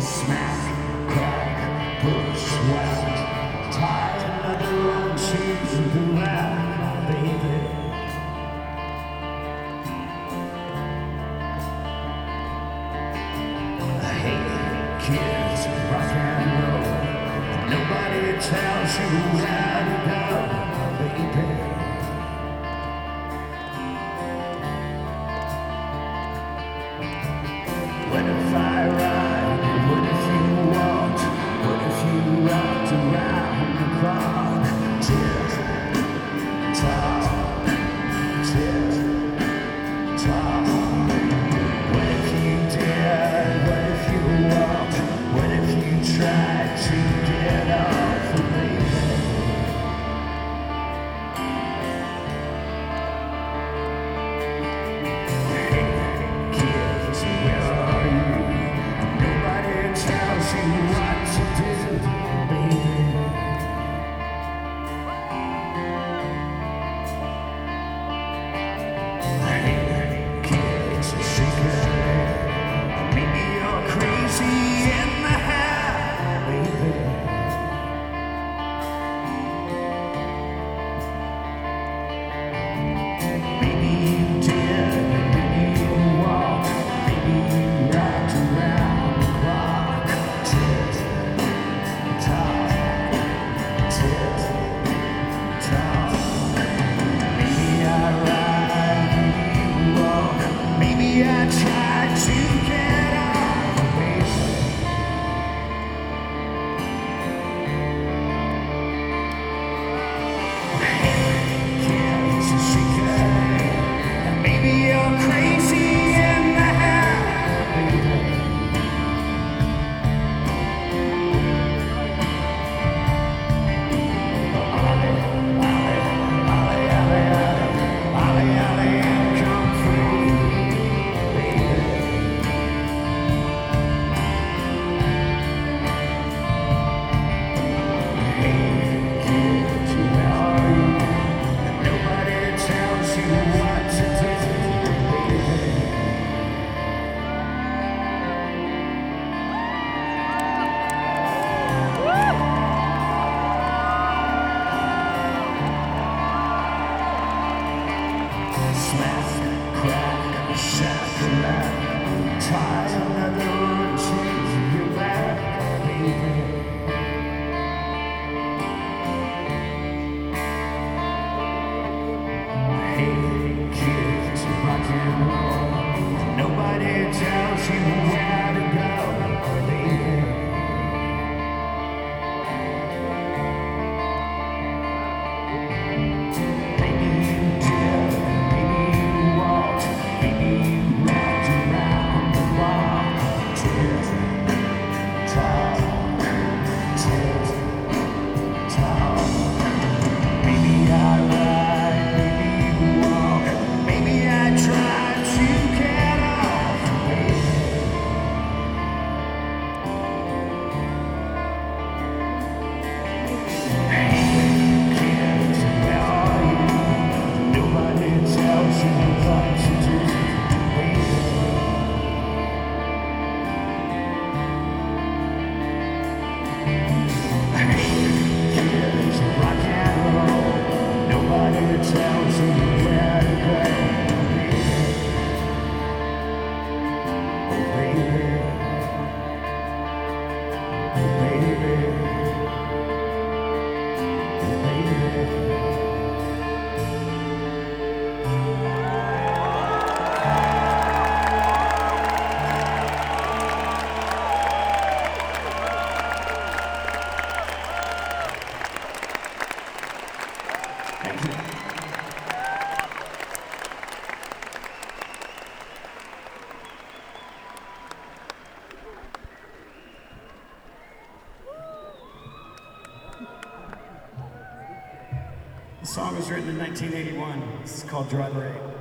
Smack, crack, push, whack. Tie another round, choose the round, baby. I Hey, kids, rock and roll. Nobody tells you how to go. you. tells me The song was written in 1981. It's called Driver 8.